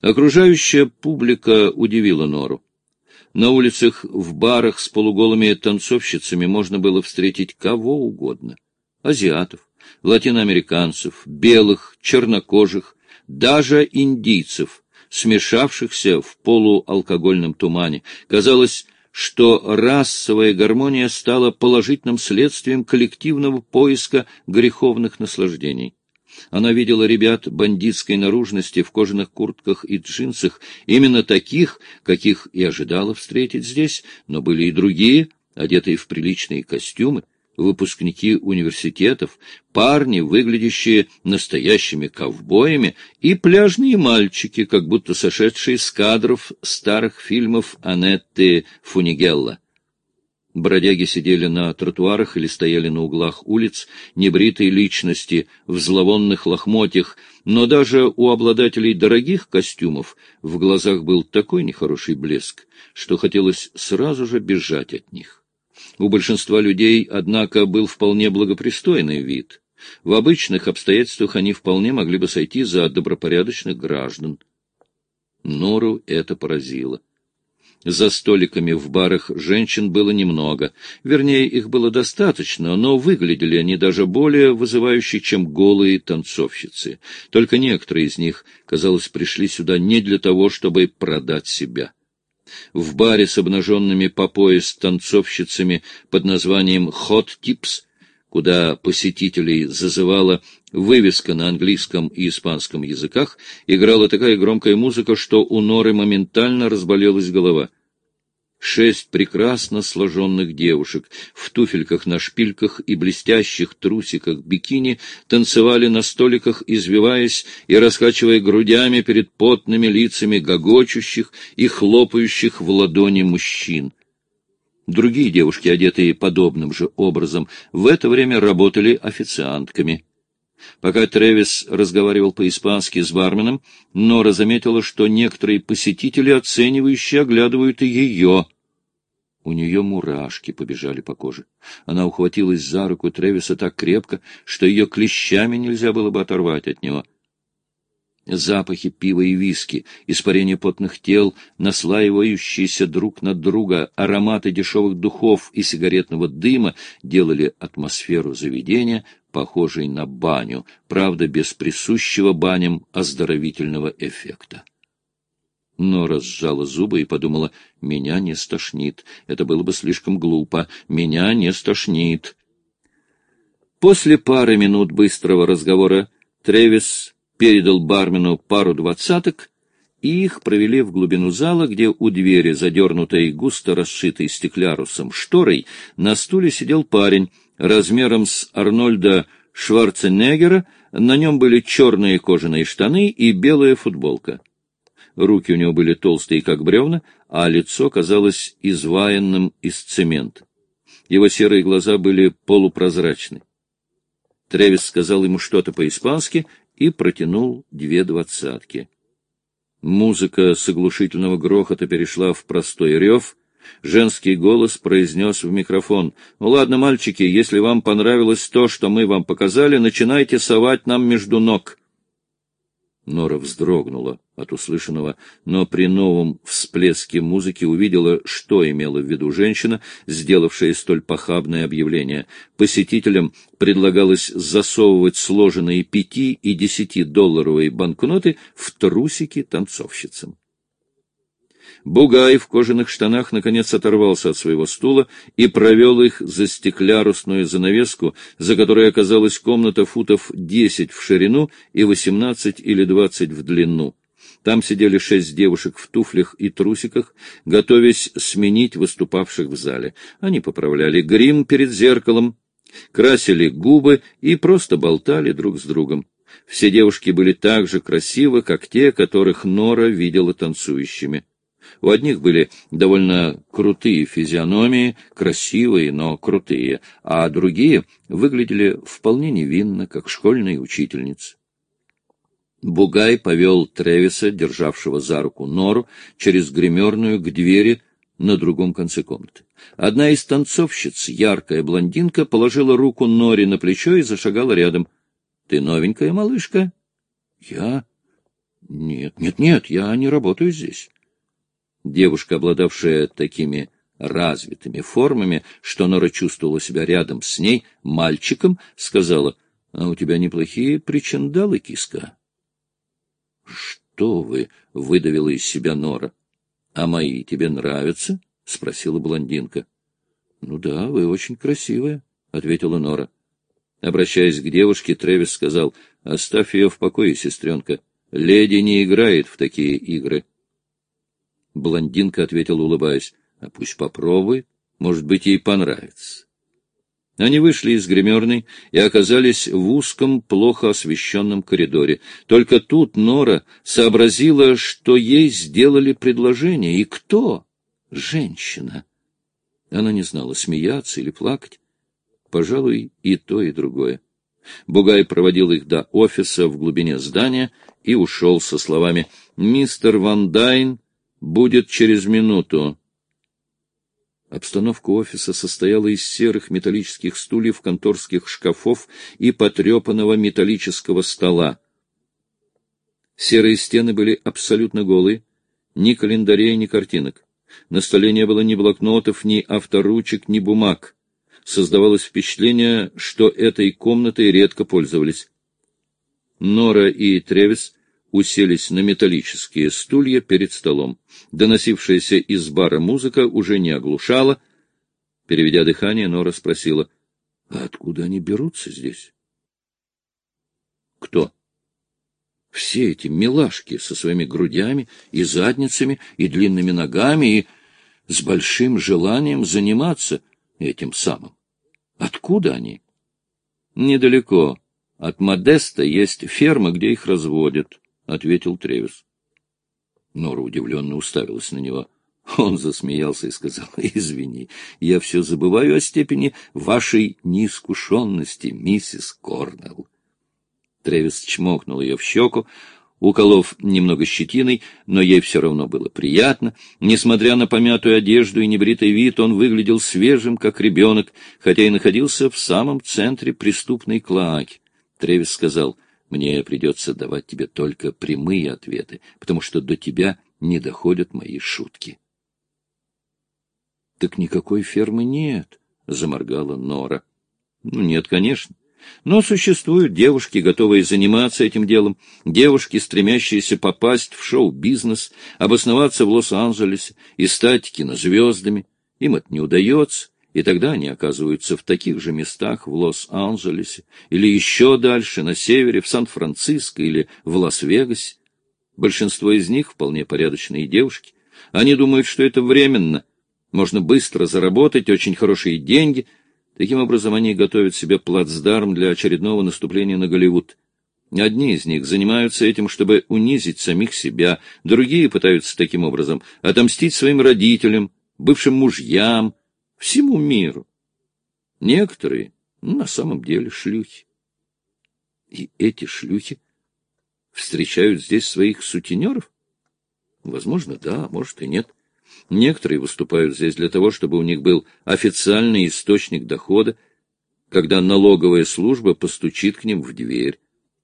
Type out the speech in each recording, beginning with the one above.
Окружающая публика удивила Нору. На улицах, в барах с полуголыми танцовщицами можно было встретить кого угодно. Азиатов, латиноамериканцев, белых, чернокожих, даже индийцев, смешавшихся в полуалкогольном тумане. Казалось, что расовая гармония стала положительным следствием коллективного поиска греховных наслаждений. Она видела ребят бандитской наружности в кожаных куртках и джинсах, именно таких, каких и ожидала встретить здесь, но были и другие, одетые в приличные костюмы, выпускники университетов, парни, выглядящие настоящими ковбоями, и пляжные мальчики, как будто сошедшие с кадров старых фильмов Анетты Фунигелла. Бродяги сидели на тротуарах или стояли на углах улиц, небритые личности, в зловонных лохмотьях, но даже у обладателей дорогих костюмов в глазах был такой нехороший блеск, что хотелось сразу же бежать от них. У большинства людей, однако, был вполне благопристойный вид. В обычных обстоятельствах они вполне могли бы сойти за добропорядочных граждан. Нору это поразило. За столиками в барах женщин было немного. Вернее, их было достаточно, но выглядели они даже более вызывающе, чем голые танцовщицы. Только некоторые из них, казалось, пришли сюда не для того, чтобы продать себя. В баре с обнаженными по пояс танцовщицами под названием «Hot Tips» куда посетителей зазывала вывеска на английском и испанском языках, играла такая громкая музыка, что у Норы моментально разболелась голова. Шесть прекрасно сложенных девушек в туфельках на шпильках и блестящих трусиках бикини танцевали на столиках, извиваясь и раскачивая грудями перед потными лицами гогочущих и хлопающих в ладони мужчин. Другие девушки, одетые подобным же образом, в это время работали официантками. Пока Тревис разговаривал по-испански с барменом, Нора заметила, что некоторые посетители, оценивающие, оглядывают и ее. У нее мурашки побежали по коже. Она ухватилась за руку Тревиса так крепко, что ее клещами нельзя было бы оторвать от него — Запахи пива и виски, испарение потных тел, наслаивающиеся друг на друга, ароматы дешевых духов и сигаретного дыма делали атмосферу заведения похожей на баню, правда, без присущего баням оздоровительного эффекта. Нора сжала зубы и подумала, меня не стошнит. Это было бы слишком глупо. Меня не стошнит. После пары минут быстрого разговора Тревис передал бармену пару двадцаток, и их провели в глубину зала, где у двери, задернутой густо расшитой стеклярусом шторой, на стуле сидел парень размером с Арнольда Шварценеггера, на нем были черные кожаные штаны и белая футболка. Руки у него были толстые, как бревна, а лицо казалось изваянным из цемента. Его серые глаза были полупрозрачны. Тревис сказал ему что-то по-испански, и протянул две двадцатки. Музыка с оглушительного грохота перешла в простой рев. Женский голос произнес в микрофон. «Ну ладно, мальчики, если вам понравилось то, что мы вам показали, начинайте совать нам между ног». Нора вздрогнула от услышанного, но при новом всплеске музыки увидела, что имела в виду женщина, сделавшая столь похабное объявление. Посетителям предлагалось засовывать сложенные пяти и десяти долларовые банкноты в трусики танцовщицам. Бугай в кожаных штанах наконец оторвался от своего стула и провел их за стеклярусную занавеску, за которой оказалась комната футов десять в ширину и восемнадцать или двадцать в длину. Там сидели шесть девушек в туфлях и трусиках, готовясь сменить выступавших в зале. Они поправляли грим перед зеркалом, красили губы и просто болтали друг с другом. Все девушки были так же красивы, как те, которых Нора видела танцующими. У одних были довольно крутые физиономии, красивые, но крутые, а другие выглядели вполне невинно, как школьные учительницы. Бугай повел Тревиса, державшего за руку Нору, через гримерную к двери на другом конце комнаты. Одна из танцовщиц, яркая блондинка, положила руку Норе на плечо и зашагала рядом. — Ты новенькая малышка? — Я? Нет, нет, нет, я не работаю здесь. Девушка, обладавшая такими развитыми формами, что Нора чувствовала себя рядом с ней, мальчиком, сказала, — А у тебя неплохие причиндалы, киска. — Что вы? — выдавила из себя Нора. — А мои тебе нравятся? — спросила блондинка. — Ну да, вы очень красивая, — ответила Нора. Обращаясь к девушке, Тревис сказал, — Оставь ее в покое, сестренка. Леди не играет в такие игры. Блондинка ответила, улыбаясь, — А пусть попробует, может быть, ей понравится. Они вышли из гримерной и оказались в узком, плохо освещенном коридоре. Только тут Нора сообразила, что ей сделали предложение. И кто? Женщина. Она не знала, смеяться или плакать. Пожалуй, и то, и другое. Бугай проводил их до офиса в глубине здания и ушел со словами «Мистер Ван Дайн будет через минуту». Обстановка офиса состояла из серых металлических стульев, конторских шкафов и потрепанного металлического стола. Серые стены были абсолютно голые, ни календарей, ни картинок. На столе не было ни блокнотов, ни авторучек, ни бумаг. Создавалось впечатление, что этой комнатой редко пользовались. Нора и Тревис уселись на металлические стулья перед столом. Доносившаяся из бара музыка уже не оглушала. Переведя дыхание, Нора спросила, — А откуда они берутся здесь? — Кто? — Все эти милашки со своими грудями и задницами, и длинными ногами, и с большим желанием заниматься этим самым. Откуда они? — Недалеко. От Модеста есть ферма, где их разводят ответил Тревис. Нора удивленно уставилась на него. Он засмеялся и сказал, — Извини, я все забываю о степени вашей неискушенности, миссис Корнелл. Тревис чмокнул ее в щеку, уколов немного щетиной, но ей все равно было приятно. Несмотря на помятую одежду и небритый вид, он выглядел свежим, как ребенок, хотя и находился в самом центре преступной клоаки. Тревис сказал — мне придется давать тебе только прямые ответы, потому что до тебя не доходят мои шутки. — Так никакой фермы нет, — заморгала Нора. — Ну, нет, конечно. Но существуют девушки, готовые заниматься этим делом, девушки, стремящиеся попасть в шоу-бизнес, обосноваться в Лос-Анджелесе и стать кинозвездами. Им это не удается, и тогда они оказываются в таких же местах в Лос-Анджелесе, или еще дальше, на севере, в Сан-Франциско или в Лас-Вегасе. Большинство из них вполне порядочные девушки. Они думают, что это временно. Можно быстро заработать очень хорошие деньги. Таким образом, они готовят себе плацдарм для очередного наступления на Голливуд. Одни из них занимаются этим, чтобы унизить самих себя, другие пытаются таким образом отомстить своим родителям, бывшим мужьям, всему миру. Некоторые ну, на самом деле шлюхи. И эти шлюхи встречают здесь своих сутенеров? Возможно, да, может и нет. Некоторые выступают здесь для того, чтобы у них был официальный источник дохода, когда налоговая служба постучит к ним в дверь.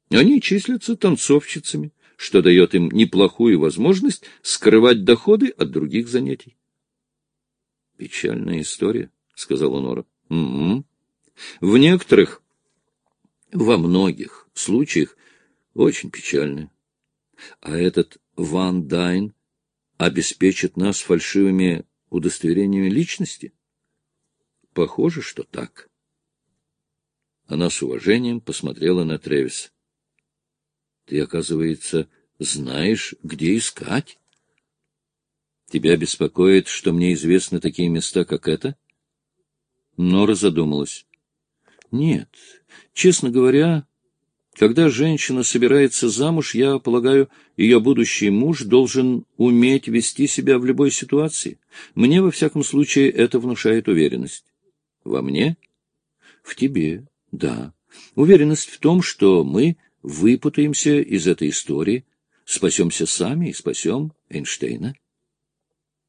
Они числятся танцовщицами, что дает им неплохую возможность скрывать доходы от других занятий. — Печальная история, — сказала Нора. — Угу. В некоторых, во многих случаях очень печальная. А этот Ван Дайн обеспечит нас фальшивыми удостоверениями личности? Похоже, что так. Она с уважением посмотрела на Тревиса. — Ты, оказывается, знаешь, где искать? Тебя беспокоит, что мне известны такие места, как это? Нора задумалась. Нет, честно говоря, когда женщина собирается замуж, я полагаю, ее будущий муж должен уметь вести себя в любой ситуации. Мне, во всяком случае, это внушает уверенность. Во мне? В тебе, да. Уверенность в том, что мы выпутаемся из этой истории, спасемся сами и спасем Эйнштейна.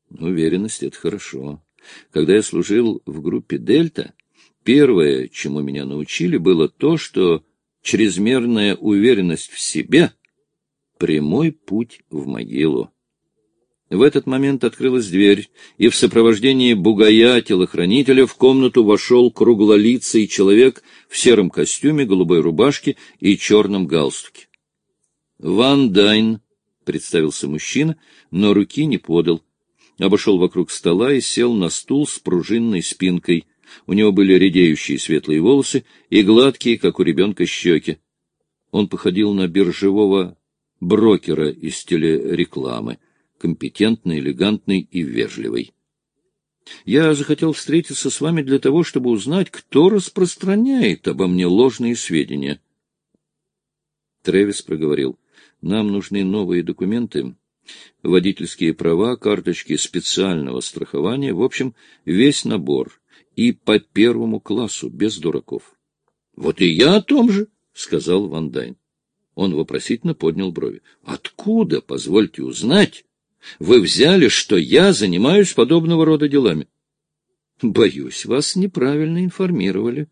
Уверенность — это хорошо. Когда я служил в группе «Дельта», первое, чему меня научили, было то, что чрезмерная уверенность в себе прямой путь в могилу. В этот момент открылась дверь, и в сопровождении бугая-телохранителя в комнату вошел круглолицый человек в сером костюме, голубой рубашке и черном галстуке. «Ван Дайн», — представился мужчина, но руки не подал. Обошел вокруг стола и сел на стул с пружинной спинкой. У него были редеющие светлые волосы и гладкие, как у ребенка, щеки. Он походил на биржевого брокера из телерекламы компетентный, элегантный и вежливый. Я захотел встретиться с вами для того, чтобы узнать, кто распространяет обо мне ложные сведения. Тревис проговорил. Нам нужны новые документы, водительские права, карточки специального страхования, в общем, весь набор. И по первому классу, без дураков. — Вот и я о том же, — сказал Ван Дайн. Он вопросительно поднял брови. — Откуда, позвольте узнать, вы взяли, что я занимаюсь подобного рода делами. Боюсь, вас неправильно информировали.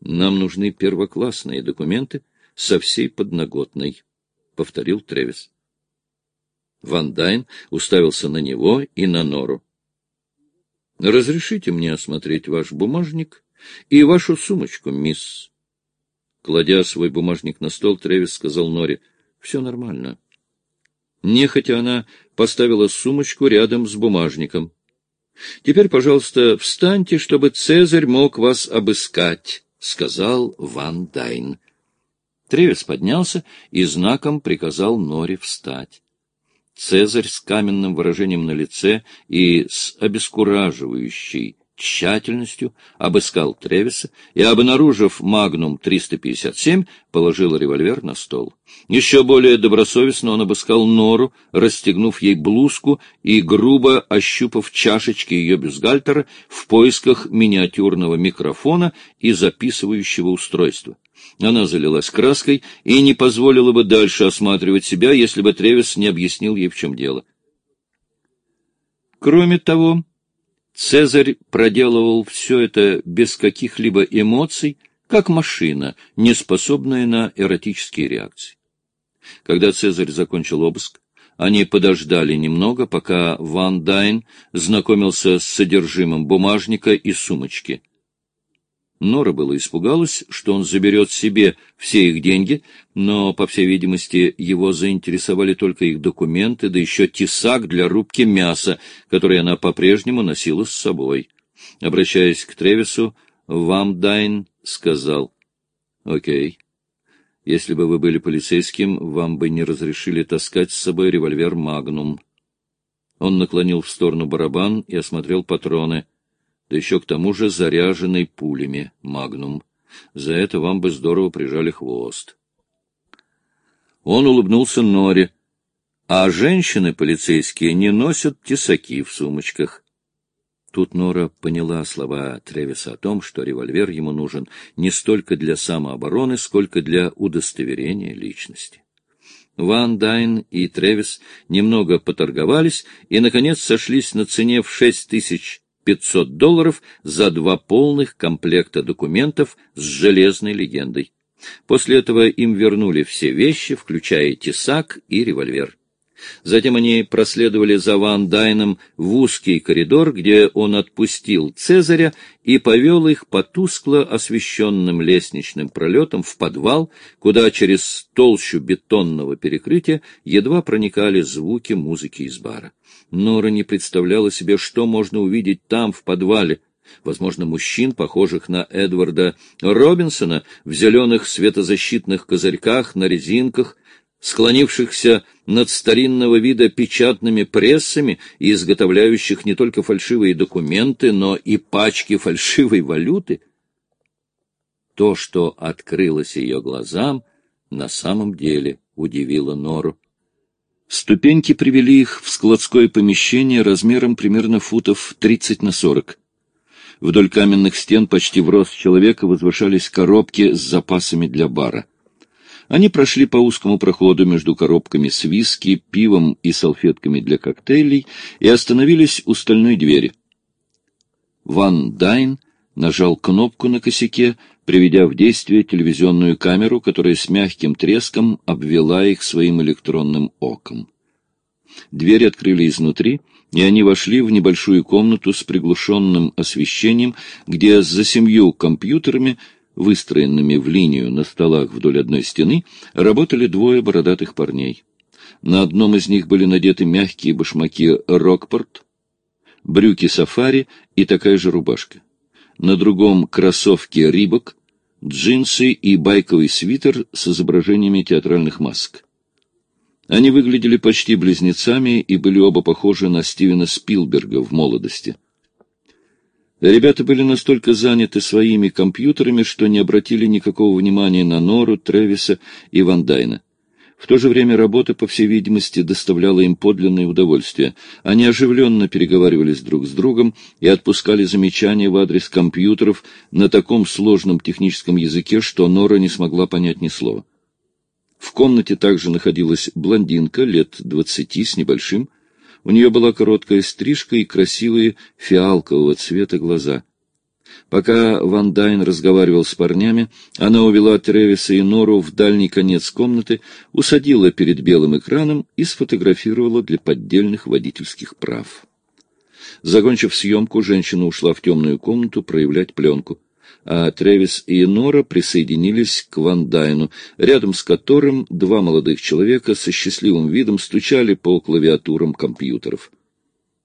Нам нужны первоклассные документы со всей подноготной, — повторил Тревис. Ван Дайн уставился на него и на Нору. — Разрешите мне осмотреть ваш бумажник и вашу сумочку, мисс. Кладя свой бумажник на стол, Тревис сказал Норе, — Все нормально. Нехотя она поставила сумочку рядом с бумажником. — Теперь, пожалуйста, встаньте, чтобы Цезарь мог вас обыскать, — сказал Ван Дайн. Тревис поднялся и знаком приказал Норе встать. Цезарь с каменным выражением на лице и с обескураживающей тщательностью обыскал Тревиса и, обнаружив «Магнум 357», положил револьвер на стол. Еще более добросовестно он обыскал Нору, расстегнув ей блузку и грубо ощупав чашечки ее бюстгальтера в поисках миниатюрного микрофона и записывающего устройства. Она залилась краской и не позволила бы дальше осматривать себя, если бы Тревис не объяснил ей, в чем дело. Кроме того, Цезарь проделывал все это без каких-либо эмоций, как машина, не способная на эротические реакции. Когда Цезарь закончил обыск, они подождали немного, пока Ван Дайн знакомился с содержимым бумажника и сумочки. Нора было испугалась, что он заберет себе все их деньги, но, по всей видимости, его заинтересовали только их документы, да еще тесак для рубки мяса, который она по-прежнему носила с собой. Обращаясь к Тревису, Вамдайн сказал, «Окей, если бы вы были полицейским, вам бы не разрешили таскать с собой револьвер «Магнум». Он наклонил в сторону барабан и осмотрел патроны — да еще к тому же заряженный пулями «Магнум». За это вам бы здорово прижали хвост. Он улыбнулся Норе. А женщины полицейские не носят тесаки в сумочках. Тут Нора поняла слова Тревиса о том, что револьвер ему нужен не столько для самообороны, сколько для удостоверения личности. Ван Дайн и Тревис немного поторговались и, наконец, сошлись на цене в шесть тысяч 500 долларов за два полных комплекта документов с железной легендой. После этого им вернули все вещи, включая тесак и револьвер. Затем они проследовали за Ван Дайном в узкий коридор, где он отпустил Цезаря и повел их по тускло освещенным лестничным пролетам в подвал, куда через толщу бетонного перекрытия едва проникали звуки музыки из бара. Нора не представляла себе, что можно увидеть там, в подвале. Возможно, мужчин, похожих на Эдварда Робинсона, в зеленых светозащитных козырьках, на резинках, склонившихся над старинного вида печатными прессами и изготовляющих не только фальшивые документы, но и пачки фальшивой валюты. То, что открылось ее глазам, на самом деле удивило Нору. Ступеньки привели их в складское помещение размером примерно футов 30 на 40. Вдоль каменных стен почти в рост человека возвышались коробки с запасами для бара. Они прошли по узкому проходу между коробками с виски, пивом и салфетками для коктейлей и остановились у стальной двери. Ван Дайн нажал кнопку на косяке, приведя в действие телевизионную камеру, которая с мягким треском обвела их своим электронным оком. Дверь открыли изнутри, и они вошли в небольшую комнату с приглушенным освещением, где за семью компьютерами, выстроенными в линию на столах вдоль одной стены, работали двое бородатых парней. На одном из них были надеты мягкие башмаки «Рокпорт», брюки «Сафари» и такая же рубашка. На другом — кроссовки «Рибок», джинсы и байковый свитер с изображениями театральных масок. Они выглядели почти близнецами и были оба похожи на Стивена Спилберга в молодости. Ребята были настолько заняты своими компьютерами, что не обратили никакого внимания на Нору, Тревиса и Ван Дайна. В то же время работа, по всей видимости, доставляла им подлинное удовольствие. Они оживленно переговаривались друг с другом и отпускали замечания в адрес компьютеров на таком сложном техническом языке, что Нора не смогла понять ни слова. В комнате также находилась блондинка лет двадцати с небольшим. У нее была короткая стрижка и красивые фиалкового цвета глаза — Пока Ван Дайн разговаривал с парнями, она увела Тревиса и Нору в дальний конец комнаты, усадила перед белым экраном и сфотографировала для поддельных водительских прав. Закончив съемку, женщина ушла в темную комнату проявлять пленку, а Тревис и Нора присоединились к Ван Дайну, рядом с которым два молодых человека со счастливым видом стучали по клавиатурам компьютеров.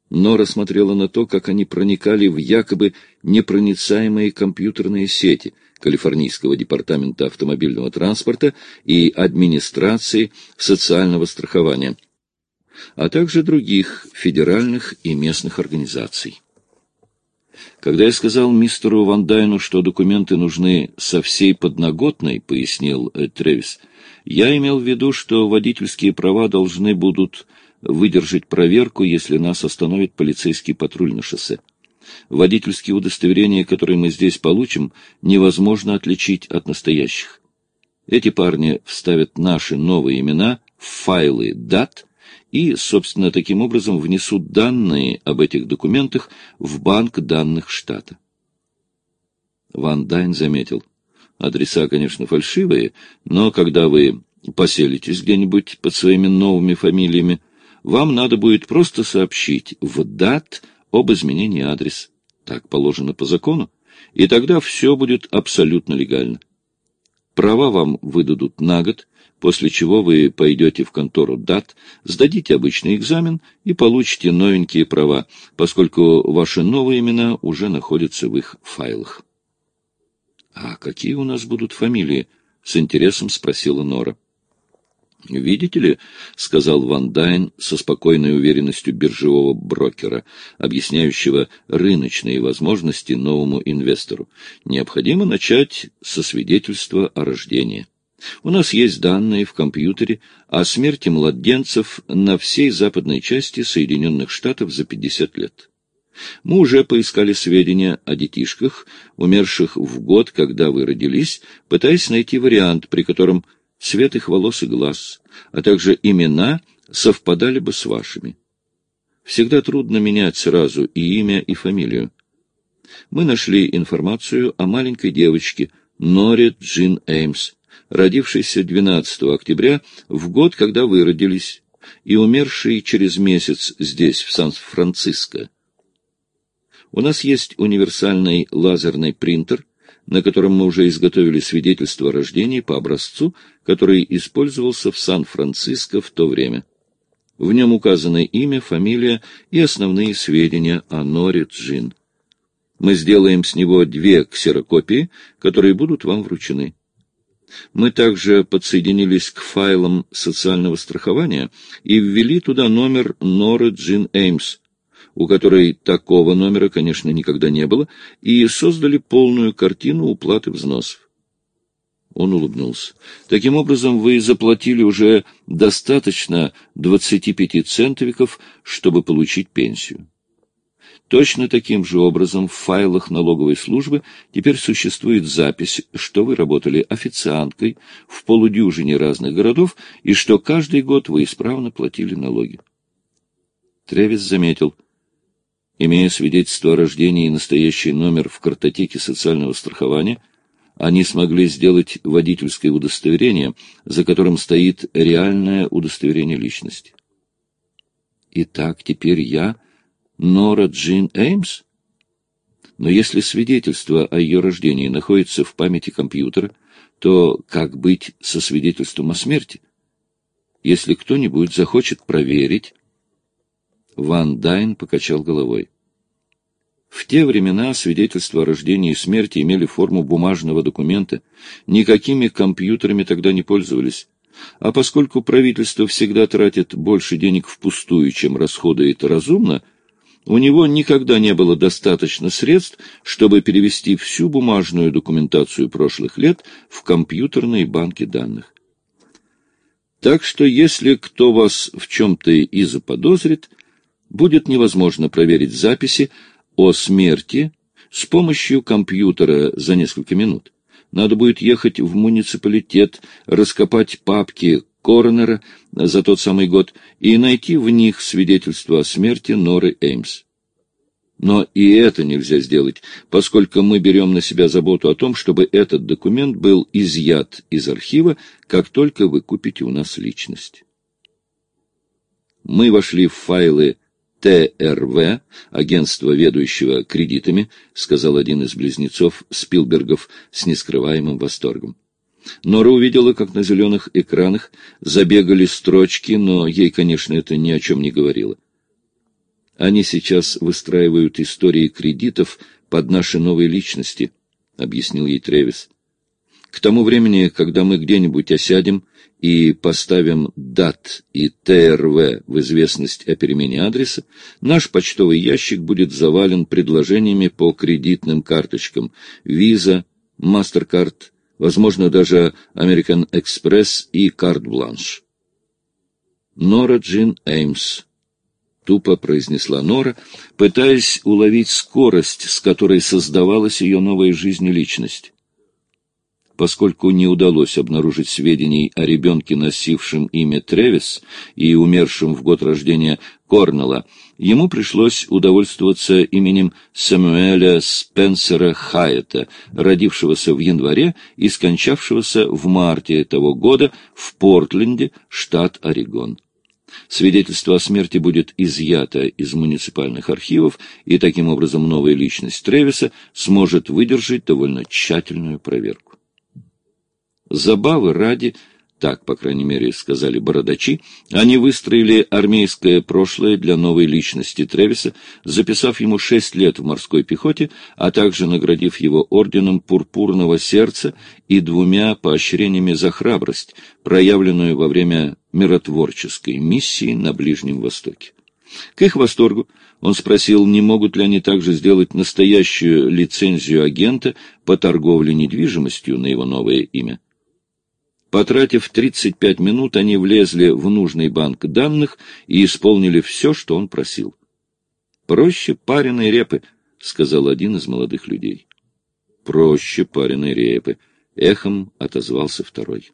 Нора смотрела на то, как они проникали в якобы непроницаемые компьютерные сети Калифорнийского департамента автомобильного транспорта и администрации социального страхования, а также других федеральных и местных организаций. Когда я сказал мистеру Ван Дайну, что документы нужны со всей подноготной, пояснил э, Тревис, я имел в виду, что водительские права должны будут выдержать проверку, если нас остановит полицейский патруль на шоссе. Водительские удостоверения, которые мы здесь получим, невозможно отличить от настоящих. Эти парни вставят наши новые имена в файлы дат и, собственно, таким образом внесут данные об этих документах в банк данных штата. Ван Дайн заметил. Адреса, конечно, фальшивые, но когда вы поселитесь где-нибудь под своими новыми фамилиями, вам надо будет просто сообщить в дат об изменении адреса. Так положено по закону. И тогда все будет абсолютно легально. Права вам выдадут на год, после чего вы пойдете в контору дат, сдадите обычный экзамен и получите новенькие права, поскольку ваши новые имена уже находятся в их файлах. — А какие у нас будут фамилии? — с интересом спросила Нора. «Видите ли», — сказал Ван Дайн со спокойной уверенностью биржевого брокера, объясняющего рыночные возможности новому инвестору, необходимо начать со свидетельства о рождении. У нас есть данные в компьютере о смерти младенцев на всей западной части Соединенных Штатов за 50 лет. Мы уже поискали сведения о детишках, умерших в год, когда вы родились, пытаясь найти вариант, при котором цвет их волос и глаз, а также имена совпадали бы с вашими. Всегда трудно менять сразу и имя, и фамилию. Мы нашли информацию о маленькой девочке Норе Джин Эймс, родившейся 12 октября, в год, когда вы родились, и умершей через месяц здесь, в Сан-Франциско. У нас есть универсальный лазерный принтер — на котором мы уже изготовили свидетельство о рождении по образцу, который использовался в Сан-Франциско в то время. В нем указаны имя, фамилия и основные сведения о Норе Джин. Мы сделаем с него две ксерокопии, которые будут вам вручены. Мы также подсоединились к файлам социального страхования и ввели туда номер Норы Джин Эймс, у которой такого номера, конечно, никогда не было, и создали полную картину уплаты взносов. Он улыбнулся. Таким образом, вы заплатили уже достаточно 25 центовиков, чтобы получить пенсию. Точно таким же образом в файлах налоговой службы теперь существует запись, что вы работали официанткой в полудюжине разных городов и что каждый год вы исправно платили налоги. Тревис заметил — Имея свидетельство о рождении и настоящий номер в картотеке социального страхования, они смогли сделать водительское удостоверение, за которым стоит реальное удостоверение личности. Итак, теперь я Нора Джин Эймс? Но если свидетельство о ее рождении находится в памяти компьютера, то как быть со свидетельством о смерти? Если кто-нибудь захочет проверить... Ван Дайн покачал головой. В те времена свидетельства о рождении и смерти имели форму бумажного документа, никакими компьютерами тогда не пользовались. А поскольку правительство всегда тратит больше денег впустую, чем расходует разумно, у него никогда не было достаточно средств, чтобы перевести всю бумажную документацию прошлых лет в компьютерные банки данных. Так что если кто вас в чем-то и заподозрит, будет невозможно проверить записи о смерти с помощью компьютера за несколько минут. Надо будет ехать в муниципалитет, раскопать папки коронера за тот самый год и найти в них свидетельство о смерти Норы Эймс. Но и это нельзя сделать, поскольку мы берем на себя заботу о том, чтобы этот документ был изъят из архива, как только вы купите у нас личность. Мы вошли в файлы ТРВ, агентство, ведущего кредитами, сказал один из близнецов Спилбергов с нескрываемым восторгом. Нора увидела, как на зеленых экранах забегали строчки, но ей, конечно, это ни о чем не говорило. Они сейчас выстраивают истории кредитов под наши новые личности, — объяснил ей Тревис. К тому времени, когда мы где-нибудь осядем и поставим дат и ТРВ в известность о перемене адреса, наш почтовый ящик будет завален предложениями по кредитным карточкам Visa, MasterCard, возможно, даже American Express и Carte Blanche. Нора Джин Эймс тупо произнесла Нора, пытаясь уловить скорость, с которой создавалась ее новая жизнь и личность. Поскольку не удалось обнаружить сведений о ребенке, носившем имя Тревис и умершем в год рождения Корнелла, ему пришлось удовольствоваться именем Самуэля Спенсера Хайета, родившегося в январе и скончавшегося в марте того года в Портленде, штат Орегон. Свидетельство о смерти будет изъято из муниципальных архивов, и таким образом новая личность Тревиса сможет выдержать довольно тщательную проверку. Забавы ради, так, по крайней мере, сказали бородачи, они выстроили армейское прошлое для новой личности Тревиса, записав ему шесть лет в морской пехоте, а также наградив его орденом Пурпурного сердца и двумя поощрениями за храбрость, проявленную во время миротворческой миссии на Ближнем Востоке. К их восторгу он спросил, не могут ли они также сделать настоящую лицензию агента по торговле недвижимостью на его новое имя. Потратив 35 минут, они влезли в нужный банк данных и исполнили все, что он просил. «Проще пареной репы», — сказал один из молодых людей. «Проще пареной репы», — эхом отозвался второй.